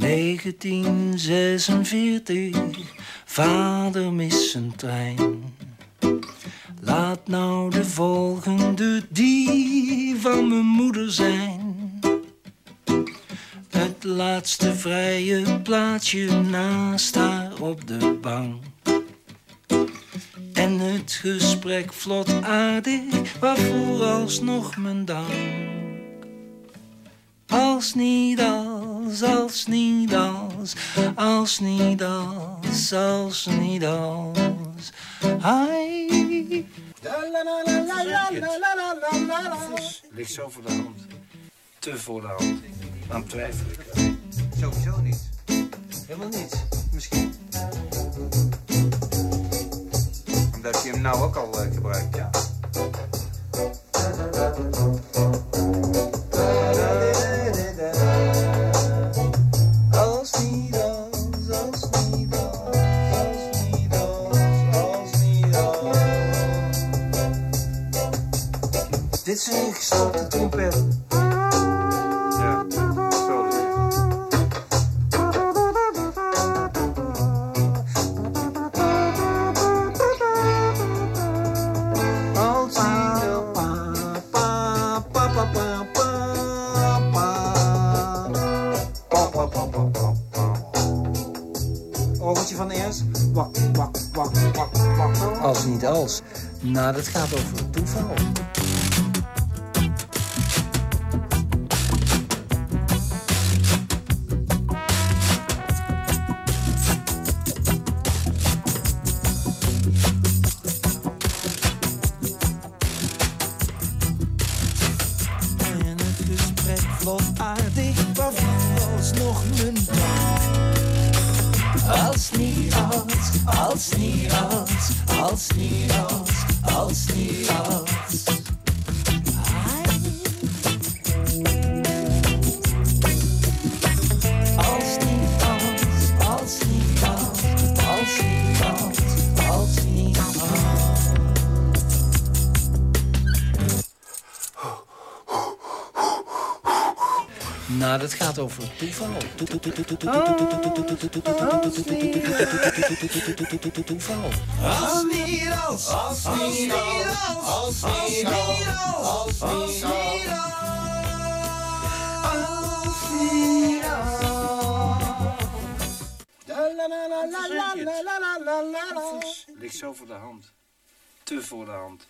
1946, vader mist zijn trein. Laat nou de volgende die van mijn moeder zijn. Het laatste vrije plaatsje naast haar op de bank. En het gesprek vlot aardig, waarvoor alsnog mijn dank. Als niet als, als niet als, als niet als, als niet als. Hij. Ligt zo voor de hand. Te voor de hand. Dan twijfel ik. Sowieso niet. Helemaal niet. Misschien. Omdat je hem nou ook al eh, gebruikt, ja. Pa, pa, pa, pa, pa, pa. Oortje van eerst. Wak, wak, wak, wak, wak. Als niet als. Nou, dat gaat over toeval. Vlot aardig, waarvoor alsnog mijn dank. Als niet als, als niet als, als niet als, als niet. Als Nou, dat gaat over toeval. Toeval. Als niet als, als niet als, als niet als, als niet Ligt zo voor de hand. Te voor de hand.